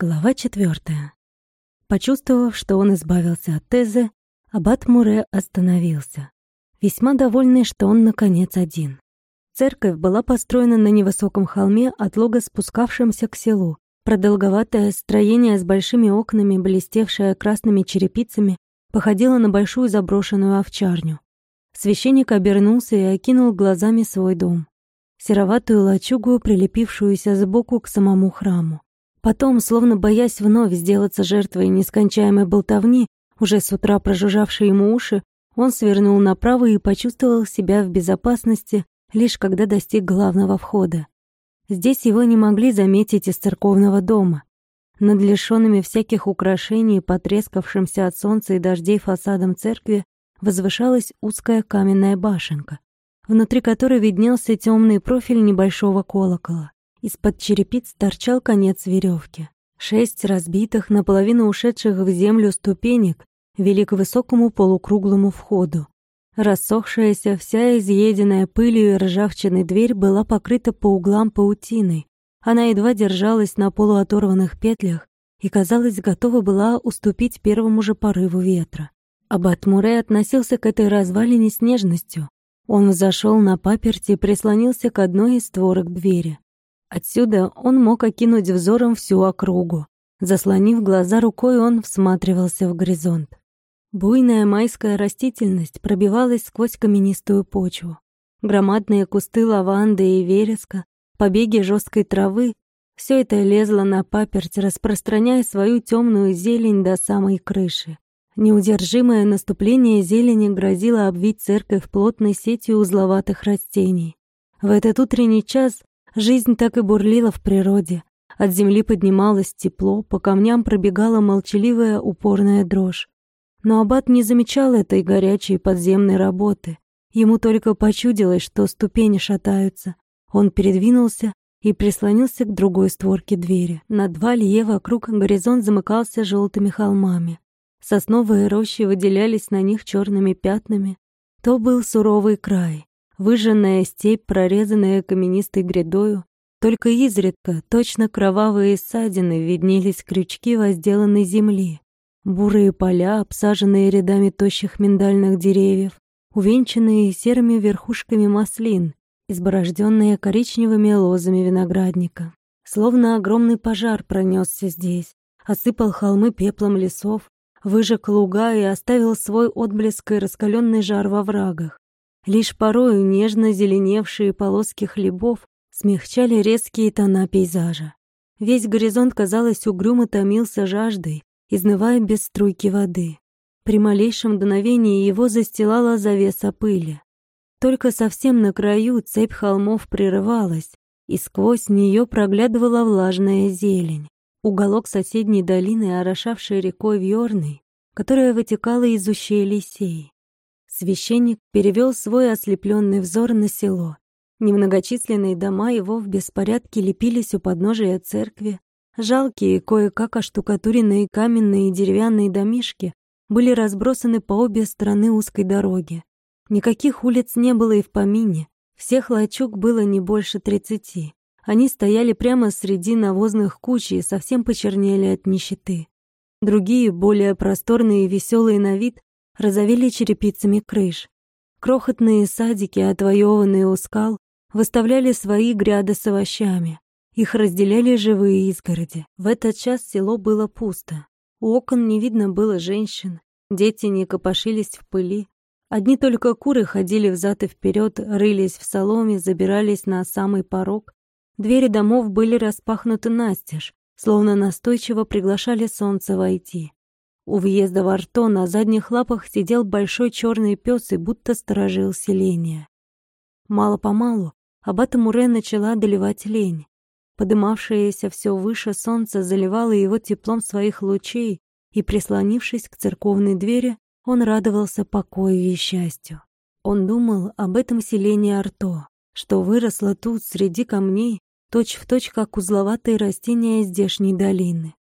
Глава четвертая. Почувствовав, что он избавился от Тезы, аббат Муре остановился, весьма довольный, что он, наконец, один. Церковь была построена на невысоком холме, от лога спускавшемся к селу. Продолговатое строение с большими окнами, блестевшее красными черепицами, походило на большую заброшенную овчарню. Священник обернулся и окинул глазами свой дом. Сероватую лачугу, прилепившуюся сбоку к самому храму. Потом, словно боясь вновь сделаться жертвой нескончаемой болтовни, уже с утра прожужжавшей ему уши, он свернул направо и почувствовал себя в безопасности, лишь когда достиг главного входа. Здесь его не могли заметить из церковного дома. Над лишенными всяких украшений, потрескавшимся от солнца и дождей фасадом церкви, возвышалась узкая каменная башенка, внутри которой виднелся темный профиль небольшого колокола. Из-под черепиц торчал конец веревки. Шесть разбитых, наполовину ушедших в землю ступенек вели к высокому полукруглому входу. Рассохшаяся, вся изъеденная пылью и ржавчиной дверь была покрыта по углам паутиной. Она едва держалась на полуоторванных петлях и, казалось, готова была уступить первому же порыву ветра. Аббат Муре относился к этой развалине с нежностью. Он взошел на паперти и прислонился к одной из створок двери. Отсюда он мог окинуть взором всю округу. Заслонив глаза рукой, он всматривался в горизонт. Буйная майская растительность пробивалась сквозь каменистую почву. Громадные кусты лаванды и вереска, побеги жесткой травы — все это лезло на паперть, распространяя свою темную зелень до самой крыши. Неудержимое наступление зелени грозило обвить церковь плотной сетью узловатых растений. В этот утренний час Жизнь так и бурлила в природе. От земли поднималось тепло, по камням пробегала молчаливая упорная дрожь. Но аббат не замечал этой горячей подземной работы. Ему только почудилось, что ступени шатаются. Он передвинулся и прислонился к другой створке двери. На два лье вокруг горизонт замыкался желтыми холмами. Сосновые рощи выделялись на них черными пятнами. То был суровый край. Выжженная степь, прорезанная каменистой грядою, только изредка, точно кровавые ссадины, виднелись крючки возделанной земли. Бурые поля, обсаженные рядами тощих миндальных деревьев, увенчанные серыми верхушками маслин, изборожденные коричневыми лозами виноградника. Словно огромный пожар пронесся здесь, осыпал холмы пеплом лесов, выжег луга и оставил свой отблеск и раскаленный жар во врагах. Лишь порою нежно зеленевшие полоски хлебов смягчали резкие тона пейзажа. Весь горизонт, казалось, угрюмо томился жаждой, изнывая без струйки воды. При малейшем дуновении его застилала завеса пыли. Только совсем на краю цепь холмов прерывалась, и сквозь нее проглядывала влажная зелень. Уголок соседней долины, орошавшей рекой Вьорной, которая вытекала из ущелья Лисей. Священник перевел свой ослепленный взор на село. Немногочисленные дома его в беспорядке лепились у подножия церкви. Жалкие, кое-как оштукатуренные каменные и деревянные домишки были разбросаны по обе стороны узкой дороги. Никаких улиц не было и в помине. Всех лачуг было не больше тридцати. Они стояли прямо среди навозных куч и совсем почернели от нищеты. Другие, более просторные и веселые на вид, разовели черепицами крыш. Крохотные садики, отвоеванные у скал, выставляли свои гряды с овощами. Их разделяли живые изгороди. В этот час село было пусто. У окон не видно было женщин, дети не копошились в пыли. Одни только куры ходили взад и вперед, рылись в соломе, забирались на самый порог. Двери домов были распахнуты настежь, словно настойчиво приглашали солнце войти. У въезда в Арто на задних лапах сидел большой черный пес и будто сторожил селение. Мало-помалу Аббата Муре начала доливать лень. Подымавшееся все выше солнце заливало его теплом своих лучей, и, прислонившись к церковной двери, он радовался покою и счастью. Он думал об этом селении Арто, что выросло тут среди камней, точь-в-точь, точь, как узловатые растения здешней долины.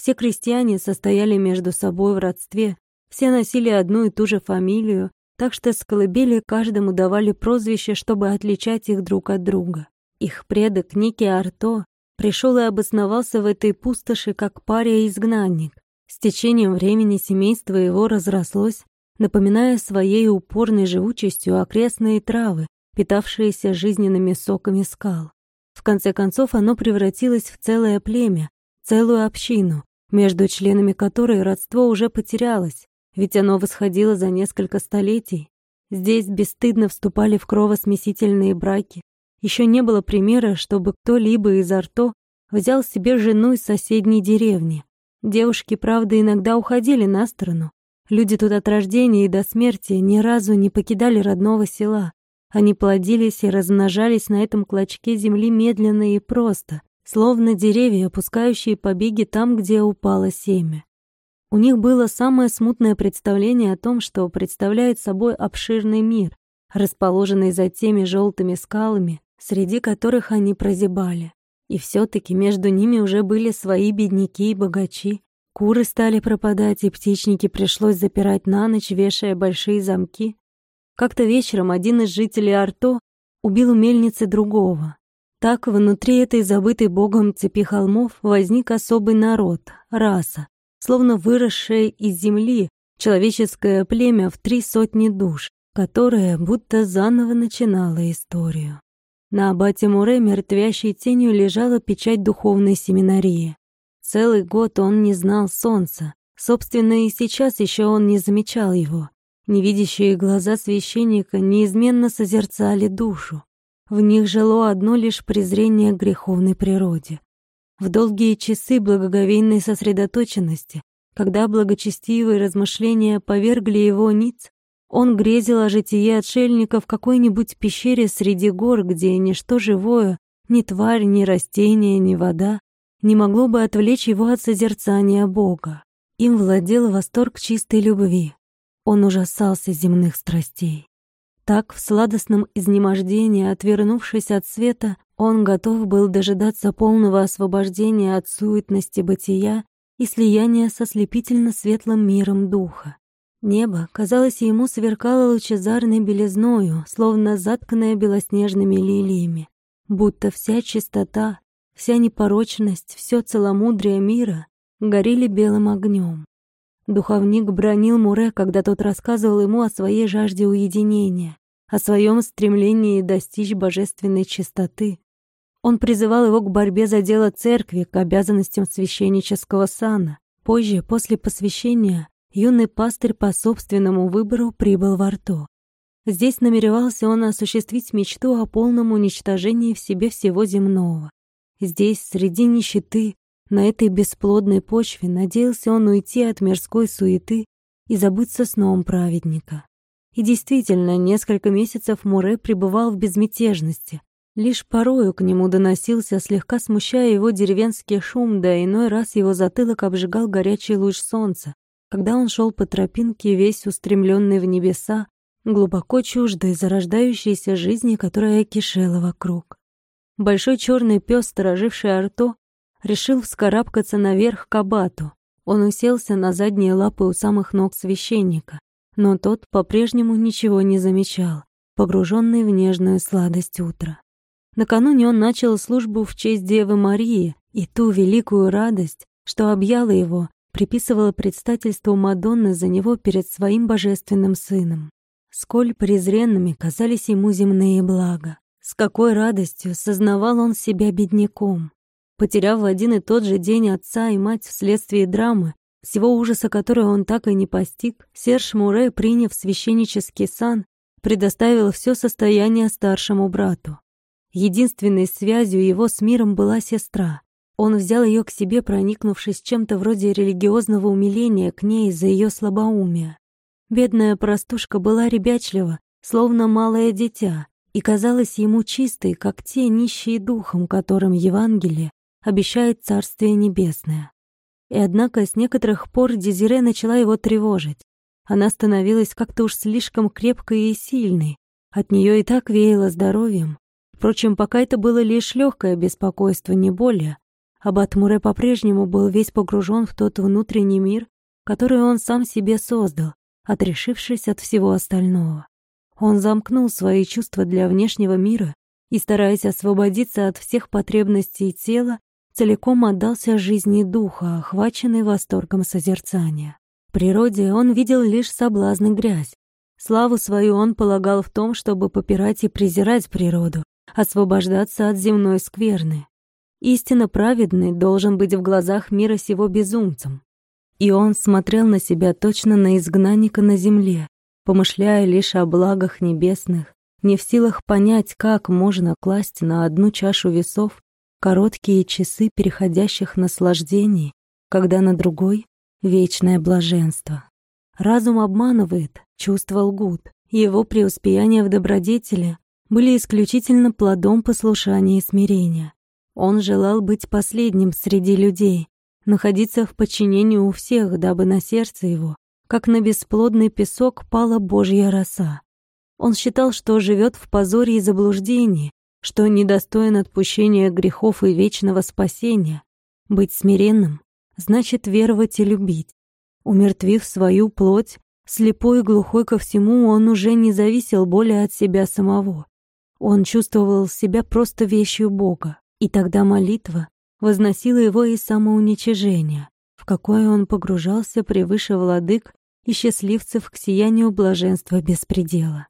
Все крестьяне состояли между собой в родстве, все носили одну и ту же фамилию, так что с колыбели каждому давали прозвище, чтобы отличать их друг от друга. Их предок Ники Арто пришел и обосновался в этой пустоши как пария-изгнанник. С течением времени семейство его разрослось, напоминая своей упорной живучестью окрестные травы, питавшиеся жизненными соками скал. В конце концов, оно превратилось в целое племя, целую общину, между членами которой родство уже потерялось, ведь оно восходило за несколько столетий. Здесь бесстыдно вступали в кровосмесительные браки. Еще не было примера, чтобы кто-либо из Арто взял себе жену из соседней деревни. Девушки, правда, иногда уходили на сторону. Люди тут от рождения и до смерти ни разу не покидали родного села. Они плодились и размножались на этом клочке земли медленно и просто, словно деревья, опускающие побеги там, где упало семя. У них было самое смутное представление о том, что представляет собой обширный мир, расположенный за теми желтыми скалами, среди которых они прозябали. И все-таки между ними уже были свои бедняки и богачи. Куры стали пропадать, и птичники пришлось запирать на ночь, вешая большие замки. Как-то вечером один из жителей Арто убил у мельницы другого. Так внутри этой забытой богом цепи холмов возник особый народ, раса, словно выросшая из земли, человеческое племя в три сотни душ, которое будто заново начинало историю. На аббате Муре мертвящей тенью лежала печать духовной семинарии. Целый год он не знал солнца. Собственно, и сейчас еще он не замечал его. Невидящие глаза священника неизменно созерцали душу. В них жило одно лишь презрение к греховной природе. В долгие часы благоговейной сосредоточенности, когда благочестивые размышления повергли его ниц, он грезил о житии отшельника в какой-нибудь пещере среди гор, где ничто живое, ни тварь, ни растение, ни вода, не могло бы отвлечь его от созерцания Бога. Им владел восторг чистой любви, он ужасался земных страстей. Так, в сладостном изнемождении, отвернувшись от света, он готов был дожидаться полного освобождения от суетности бытия и слияния со слепительно светлым миром духа. Небо, казалось, ему сверкало лучезарной белизною, словно затканное белоснежными лилиями, будто вся чистота, вся непорочность, все целомудрие мира горели белым огнем. Духовник бронил Муре, когда тот рассказывал ему о своей жажде уединения, о своем стремлении достичь божественной чистоты. Он призывал его к борьбе за дело церкви, к обязанностям священнического сана. Позже, после посвящения, юный пастырь по собственному выбору прибыл в Арто. Здесь намеревался он осуществить мечту о полном уничтожении в себе всего земного. Здесь, среди нищеты, на этой бесплодной почве надеялся он уйти от мирской суеты и забыться сном праведника. И действительно, несколько месяцев Муре пребывал в безмятежности. Лишь порою к нему доносился, слегка смущая его деревенский шум, да иной раз его затылок обжигал горячий луч солнца, когда он шел по тропинке, весь устремленный в небеса, глубоко чуждой зарождающейся жизни, которая кишела вокруг. Большой черный пес, стороживший Арто, решил вскарабкаться наверх к абату. Он уселся на задние лапы у самых ног священника, но тот по-прежнему ничего не замечал, погруженный в нежную сладость утра. Накануне он начал службу в честь Девы Марии, и ту великую радость, что объяла его, приписывала предстательству Мадонны за него перед своим божественным сыном. Сколь презренными казались ему земные блага, с какой радостью сознавал он себя бедняком, Потеряв в один и тот же день отца и мать вследствие драмы, всего ужаса которой он так и не постиг, Серж Муре, приняв священнический сан, предоставил все состояние старшему брату. Единственной связью его с миром была сестра. Он взял ее к себе, проникнувшись чем-то вроде религиозного умиления к ней за ее слабоумие. Бедная простушка была ребячлива, словно малое дитя, и казалась ему чистой, как те нищие духом, которым Евангелие обещает Царствие Небесное. И однако с некоторых пор Дезире начала его тревожить. Она становилась как-то уж слишком крепкой и сильной. От нее и так веяло здоровьем. Впрочем, пока это было лишь легкое беспокойство, не более. Аббат Муре по-прежнему был весь погружен в тот внутренний мир, который он сам себе создал, отрешившись от всего остального. Он замкнул свои чувства для внешнего мира и, стараясь освободиться от всех потребностей тела, целиком отдался жизни духа, охваченный восторгом созерцания. В природе он видел лишь соблазн и грязь. Славу свою он полагал в том, чтобы попирать и презирать природу, освобождаться от земной скверны. Истинно праведный должен быть в глазах мира сего безумцем. И он смотрел на себя точно на изгнанника на земле, помышляя лишь о благах небесных, не в силах понять, как можно класть на одну чашу весов короткие часы переходящих наслаждений, когда на другой — вечное блаженство. Разум обманывает, чувства лгут. Его преуспеяния в добродетели были исключительно плодом послушания и смирения. Он желал быть последним среди людей, находиться в подчинении у всех, дабы на сердце его, как на бесплодный песок, пала Божья роса. Он считал, что живет в позоре и заблуждении, что недостоин отпущения грехов и вечного спасения. Быть смиренным значит веровать и любить. Умертвив свою плоть, слепой и глухой ко всему, он уже не зависел более от себя самого. Он чувствовал себя просто вещью Бога, и тогда молитва возносила его из самоуничижения, в какое он погружался превыше владык и счастливцев к сиянию блаженства без предела.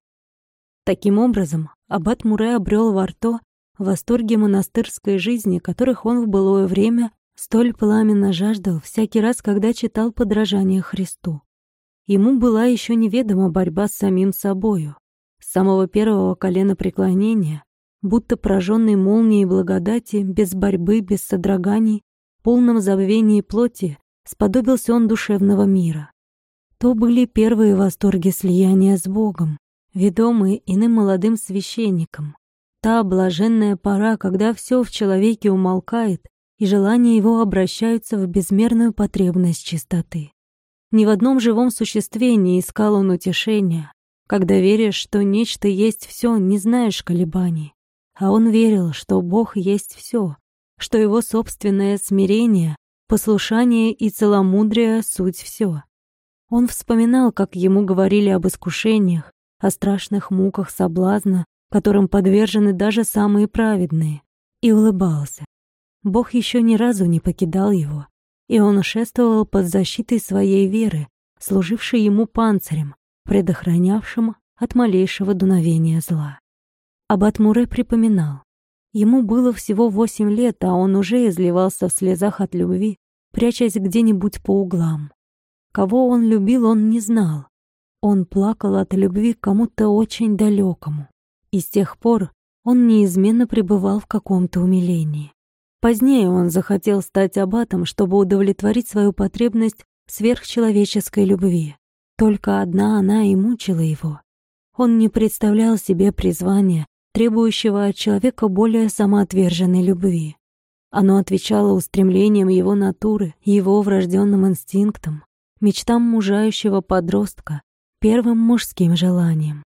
Таким образом, аббат Муре обрел во рто восторги монастырской жизни, которых он в былое время столь пламенно жаждал всякий раз, когда читал подражание Христу. Ему была еще неведома борьба с самим собою. С самого первого колена преклонения будто пораженный молнией благодати, без борьбы, без содроганий, в полном забвении плоти, сподобился он душевного мира. То были первые восторги слияния с Богом, ведомые иным молодым священником. Та блаженная пора, когда все в человеке умолкает, и желания его обращаются в безмерную потребность чистоты. Ни в одном живом существе не искал он утешения, когда веришь, что нечто есть все, не знаешь колебаний. А он верил, что Бог есть все, что его собственное смирение, послушание и целомудрие — суть все. Он вспоминал, как ему говорили об искушениях, о страшных муках соблазна, которым подвержены даже самые праведные, и улыбался. Бог еще ни разу не покидал его, и он шествовал под защитой своей веры, служившей ему панцирем, предохранявшим от малейшего дуновения зла. Аббат Муре припоминал. Ему было всего восемь лет, а он уже изливался в слезах от любви, прячась где-нибудь по углам. Кого он любил, он не знал. Он плакал от любви к кому-то очень далекому. И с тех пор он неизменно пребывал в каком-то умилении. Позднее он захотел стать аббатом, чтобы удовлетворить свою потребность сверхчеловеческой любви. Только одна она и мучила его. Он не представлял себе призвания, требующего от человека более самоотверженной любви. Оно отвечало устремлениям его натуры, его врожденным инстинктам, мечтам мужающего подростка, первым мужским желанием.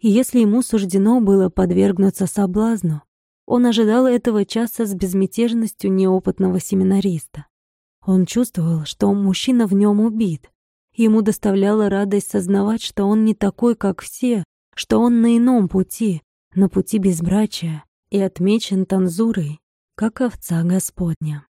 И если ему суждено было подвергнуться соблазну, он ожидал этого часа с безмятежностью неопытного семинариста. Он чувствовал, что мужчина в нем убит. Ему доставляла радость сознавать, что он не такой, как все, что он на ином пути, на пути безбрачия и отмечен танзурой, как овца Господня.